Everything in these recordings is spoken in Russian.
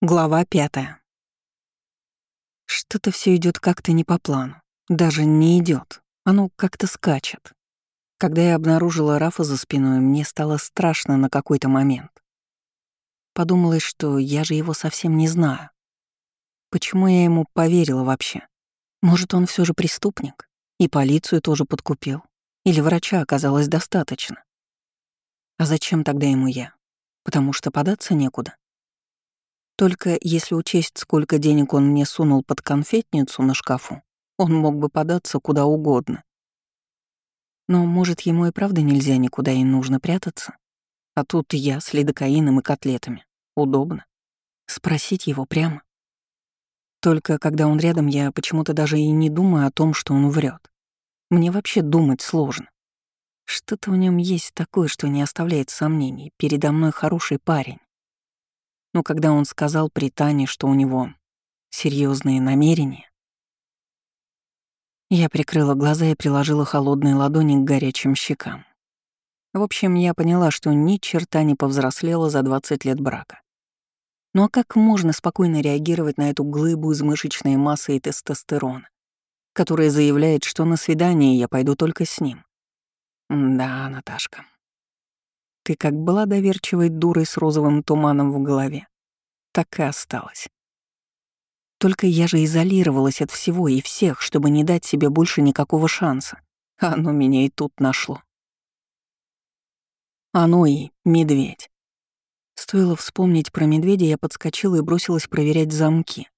Глава пятая. Что-то все идет как-то не по плану. Даже не идет. Оно как-то скачет. Когда я обнаружила Рафа за спиной, мне стало страшно на какой-то момент. Подумалось, что я же его совсем не знаю. Почему я ему поверила вообще? Может, он все же преступник? И полицию тоже подкупил? Или врача оказалось достаточно? А зачем тогда ему я? Потому что податься некуда. Только если учесть, сколько денег он мне сунул под конфетницу на шкафу, он мог бы податься куда угодно. Но, может, ему и правда нельзя никуда и нужно прятаться? А тут я с лидокаином и котлетами. Удобно. Спросить его прямо. Только когда он рядом, я почему-то даже и не думаю о том, что он врет. Мне вообще думать сложно. Что-то в нем есть такое, что не оставляет сомнений. Передо мной хороший парень. Но когда он сказал при Тане, что у него серьезные намерения, я прикрыла глаза и приложила холодные ладони к горячим щекам. В общем, я поняла, что ни черта не повзрослела за 20 лет брака. Ну а как можно спокойно реагировать на эту глыбу из мышечной массы и тестостерона, которая заявляет, что на свидание я пойду только с ним? Да, Наташка, ты как была доверчивой дурой с розовым туманом в голове, так и осталась. Только я же изолировалась от всего и всех, чтобы не дать себе больше никакого шанса. Оно меня и тут нашло. Оно и медведь. Стоило вспомнить про медведя, я подскочила и бросилась проверять замки.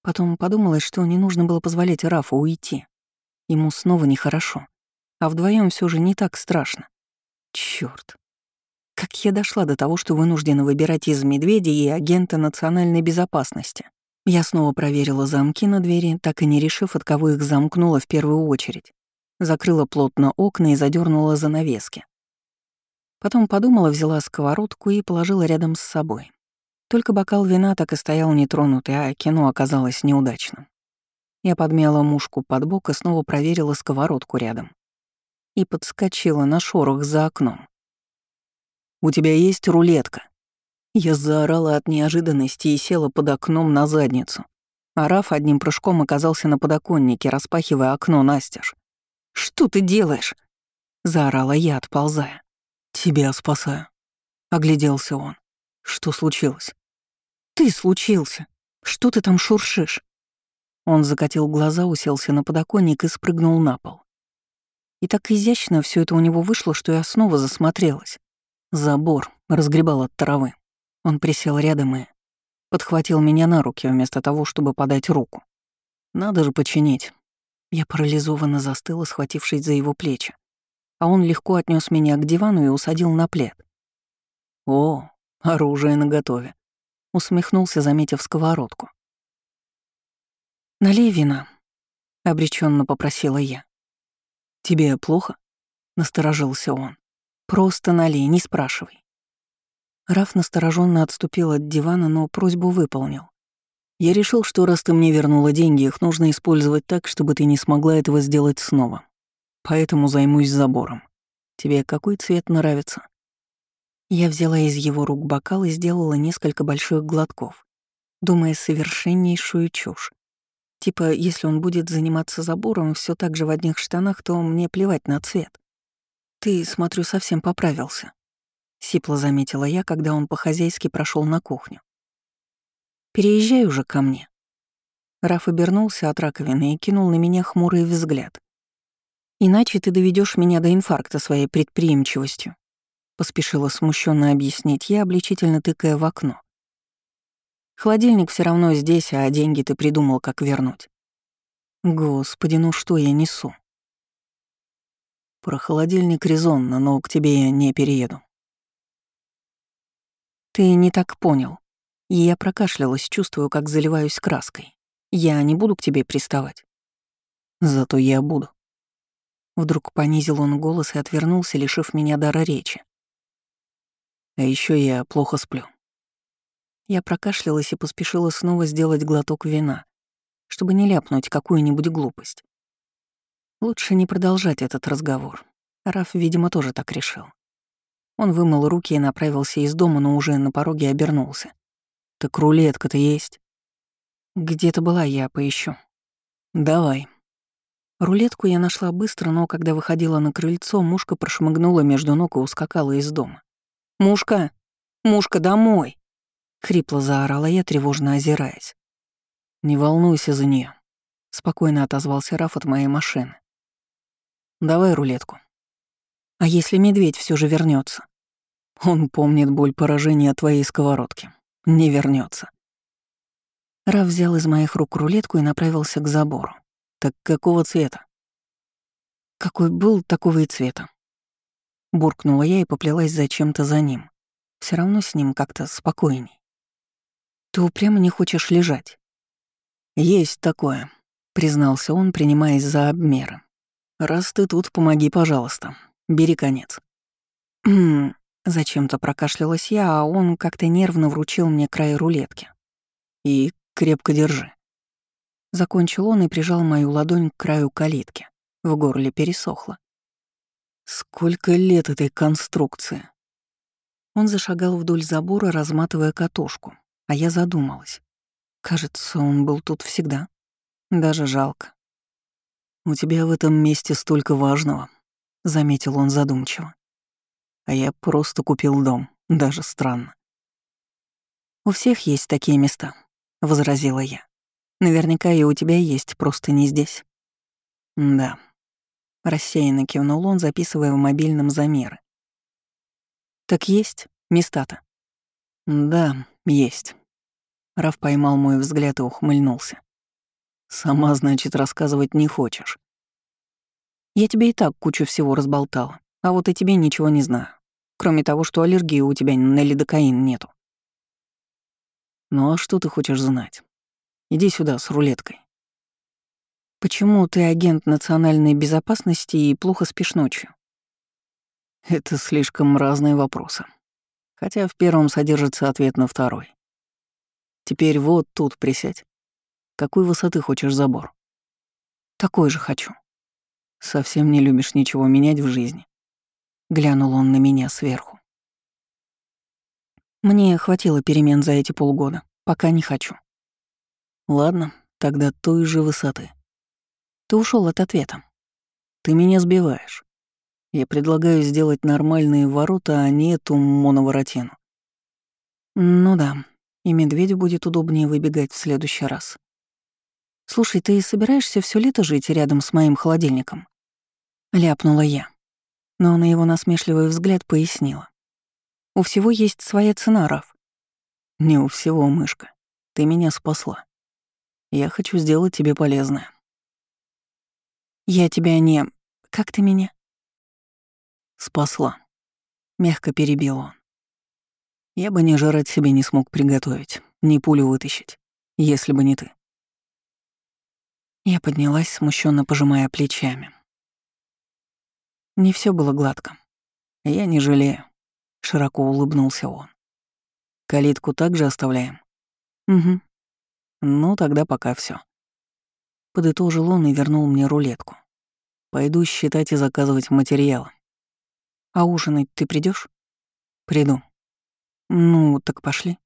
Потом подумала, что не нужно было позволять Рафу уйти. Ему снова нехорошо. А вдвоем все же не так страшно. Черт, я дошла до того, что вынуждена выбирать из медведя и агента национальной безопасности? Я снова проверила замки на двери, так и не решив, от кого их замкнула в первую очередь. Закрыла плотно окна и задернула занавески. Потом подумала, взяла сковородку и положила рядом с собой. Только бокал вина так и стоял нетронутый, а кино оказалось неудачным. Я подмяла мушку под бок и снова проверила сковородку рядом. И подскочила на шорох за окном. У тебя есть рулетка?» Я заорала от неожиданности и села под окном на задницу. А Раф одним прыжком оказался на подоконнике, распахивая окно настежь. «Что ты делаешь?» — заорала я, отползая. «Тебя спасаю», — огляделся он. «Что случилось?» «Ты случился. Что ты там шуршишь?» Он закатил глаза, уселся на подоконник и спрыгнул на пол. И так изящно все это у него вышло, что я снова засмотрелась. Забор разгребал от травы. Он присел рядом и подхватил меня на руки вместо того, чтобы подать руку. Надо же починить. Я парализованно застыла, схватившись за его плечи. А он легко отнес меня к дивану и усадил на плед. «О, оружие наготове», — усмехнулся, заметив сковородку. «Налей вина», — обреченно попросила я. «Тебе плохо?» — насторожился он. Просто налей, не спрашивай. Раф настороженно отступил от дивана, но просьбу выполнил. Я решил, что раз ты мне вернула деньги, их нужно использовать так, чтобы ты не смогла этого сделать снова. Поэтому займусь забором. Тебе какой цвет нравится? Я взяла из его рук бокал и сделала несколько больших глотков, думая совершеннейшую чушь. Типа, если он будет заниматься забором все так же в одних штанах, то мне плевать на цвет. «Ты, смотрю, совсем поправился», — сипло заметила я, когда он по-хозяйски прошел на кухню. «Переезжай уже ко мне». Раф обернулся от раковины и кинул на меня хмурый взгляд. «Иначе ты доведешь меня до инфаркта своей предприимчивостью», — поспешила смущенно объяснить я, обличительно тыкая в окно. «Холодильник все равно здесь, а деньги ты придумал, как вернуть». «Господи, ну что я несу?» Про холодильник резонно, но к тебе я не перееду. Ты не так понял. Я прокашлялась, чувствую, как заливаюсь краской. Я не буду к тебе приставать. Зато я буду. Вдруг понизил он голос и отвернулся, лишив меня дара речи. А еще я плохо сплю. Я прокашлялась и поспешила снова сделать глоток вина, чтобы не ляпнуть какую-нибудь глупость. Лучше не продолжать этот разговор. Раф, видимо, тоже так решил. Он вымыл руки и направился из дома, но уже на пороге обернулся. Так рулетка-то есть. Где-то была, я поищу. Давай. Рулетку я нашла быстро, но когда выходила на крыльцо, мушка прошмыгнула между ног и ускакала из дома. «Мушка! Мушка, домой!» — хрипло заорала я, тревожно озираясь. «Не волнуйся за нее, спокойно отозвался Раф от моей машины. «Давай рулетку». «А если медведь все же вернется? Он помнит боль поражения твоей сковородки. Не вернется. Раф взял из моих рук рулетку и направился к забору. Так какого цвета? Какой был, такого и цвета. Буркнула я и поплелась зачем-то за ним. Все равно с ним как-то спокойней. Ты упрямо не хочешь лежать. Есть такое, признался он, принимаясь за обмеры. Раз ты тут, помоги, пожалуйста. Бери конец. «Хм...» Зачем-то прокашлялась я, а он как-то нервно вручил мне край рулетки. И крепко держи. Закончил он и прижал мою ладонь к краю калитки. В горле пересохло. Сколько лет этой конструкции? Он зашагал вдоль забора, разматывая катушку, а я задумалась. Кажется, он был тут всегда. Даже жалко. «У тебя в этом месте столько важного», — заметил он задумчиво. «А я просто купил дом, даже странно». «У всех есть такие места», — возразила я. Наверняка и у тебя есть, просто не здесь». «Да». Рассеянно кивнул он, записывая в мобильном замеры. «Так есть места-то?» «Да, есть». Раф поймал мой взгляд и ухмыльнулся. «Сама, значит, рассказывать не хочешь». «Я тебе и так кучу всего разболтала, а вот и тебе ничего не знаю, кроме того, что аллергии у тебя на лидокаин нету». «Ну а что ты хочешь знать?» Иди сюда с рулеткой. Почему ты агент национальной безопасности и плохо спишь ночью? Это слишком разные вопросы. Хотя в первом содержится ответ на второй. Теперь вот тут присядь. Какой высоты хочешь забор? Такой же хочу. Совсем не любишь ничего менять в жизни. Глянул он на меня сверху. Мне хватило перемен за эти полгода, пока не хочу. Ладно, тогда той же высоты. Ты ушел от ответа. Ты меня сбиваешь. Я предлагаю сделать нормальные ворота, а не эту моноворотину. Ну да, и медведю будет удобнее выбегать в следующий раз. Слушай, ты собираешься все лето жить рядом с моим холодильником? Ляпнула я. Но на его насмешливый взгляд пояснила. У всего есть своя цена, Раф. Не у всего, мышка. Ты меня спасла. Я хочу сделать тебе полезное. Я тебя не... Как ты меня? Спасла. Мягко перебил он. Я бы ни жрать себе не смог приготовить, ни пулю вытащить, если бы не ты. Я поднялась, смущенно пожимая плечами. Не все было гладко. Я не жалею. Широко улыбнулся он. Калитку также оставляем? Угу. Ну, тогда пока все. Подытожил он и вернул мне рулетку. Пойду считать и заказывать материалы. А ужинать ты придешь? Приду. Ну, так пошли.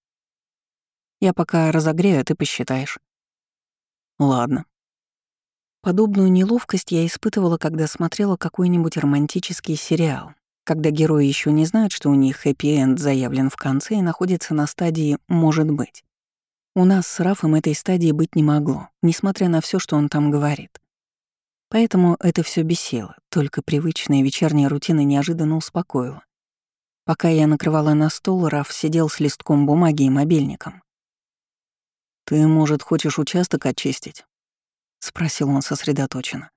Я пока разогрею, а ты посчитаешь. Ладно. Подобную неловкость я испытывала, когда смотрела какой-нибудь романтический сериал, когда герои еще не знают, что у них хэппи-энд заявлен в конце и находятся на стадии «может быть». У нас с Рафом этой стадии быть не могло, несмотря на все, что он там говорит. Поэтому это все бесило, только привычная вечерняя рутина неожиданно успокоила. Пока я накрывала на стол, Раф сидел с листком бумаги и мобильником. «Ты, может, хочешь участок очистить?» — спросил он сосредоточенно,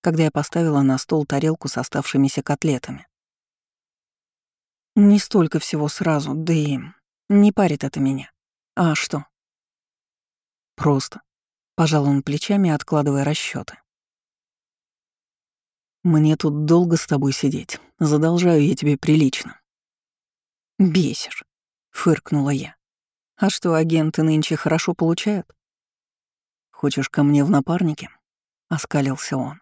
когда я поставила на стол тарелку с оставшимися котлетами. «Не столько всего сразу, да и не парит это меня. А что?» Просто. Пожал он плечами, откладывая расчеты. Мне тут долго с тобой сидеть. Задолжаю я тебе прилично. Бесишь, фыркнула я. А что, агенты нынче хорошо получают? Хочешь ко мне в напарнике? Оскалился он.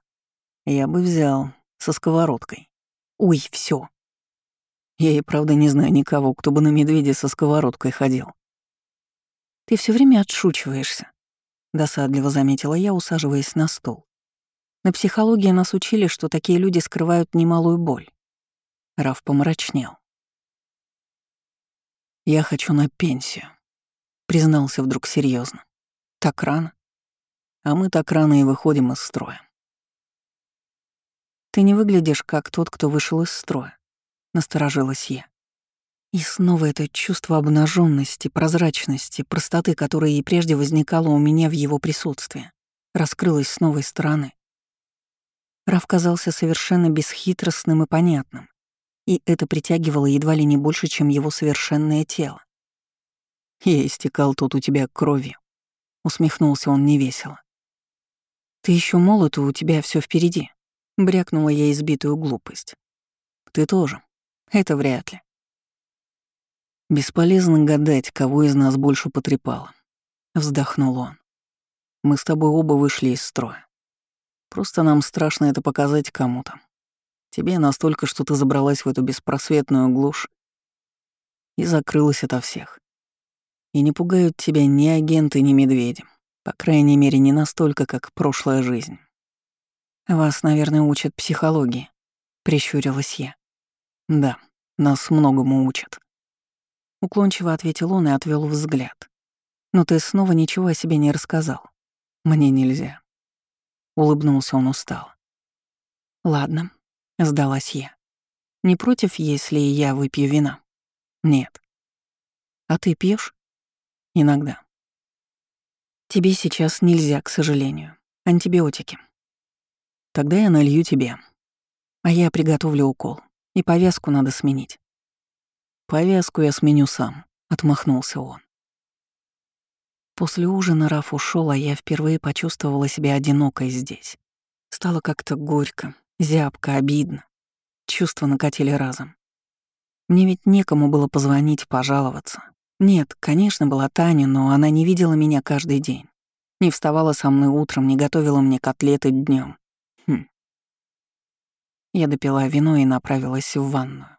Я бы взял со сковородкой. Ой, все. Я и правда не знаю никого, кто бы на медведя со сковородкой ходил. Ты все время отшучиваешься», — досадливо заметила я, усаживаясь на стол. На психологии нас учили, что такие люди скрывают немалую боль. Раф помрачнел. «Я хочу на пенсию», — признался вдруг серьезно. «Так рано?» «А мы так рано и выходим из строя». «Ты не выглядишь как тот, кто вышел из строя», — насторожилась я. И снова это чувство обнаженности, прозрачности, простоты, которое и прежде возникало у меня в его присутствии, раскрылось с новой стороны. Раф казался совершенно бесхитростным и понятным, и это притягивало едва ли не больше, чем его совершенное тело. «Я истекал тут у тебя кровью», — усмехнулся он невесело. «Ты еще молод, у тебя все впереди», — брякнула я избитую глупость. «Ты тоже. Это вряд ли». «Бесполезно гадать, кого из нас больше потрепало», — вздохнул он. «Мы с тобой оба вышли из строя. Просто нам страшно это показать кому-то. Тебе настолько, что ты забралась в эту беспросветную глушь и закрылась ото всех. И не пугают тебя ни агенты, ни медведи. По крайней мере, не настолько, как прошлая жизнь. Вас, наверное, учат психологии, прищурилась я. Да, нас многому учат. Уклончиво ответил он и отвел взгляд. «Но ты снова ничего о себе не рассказал. Мне нельзя». Улыбнулся он устало. «Ладно», — сдалась я. «Не против, если я выпью вина?» «Нет». «А ты пьешь? «Иногда». «Тебе сейчас нельзя, к сожалению. Антибиотики». «Тогда я налью тебе. А я приготовлю укол. И повязку надо сменить. «Повязку я сменю сам», — отмахнулся он. После ужина Раф ушел, а я впервые почувствовала себя одинокой здесь. Стало как-то горько, зябко, обидно. Чувства накатили разом. Мне ведь некому было позвонить, пожаловаться. Нет, конечно, была Таня, но она не видела меня каждый день. Не вставала со мной утром, не готовила мне котлеты днем. Хм. Я допила вино и направилась в ванную.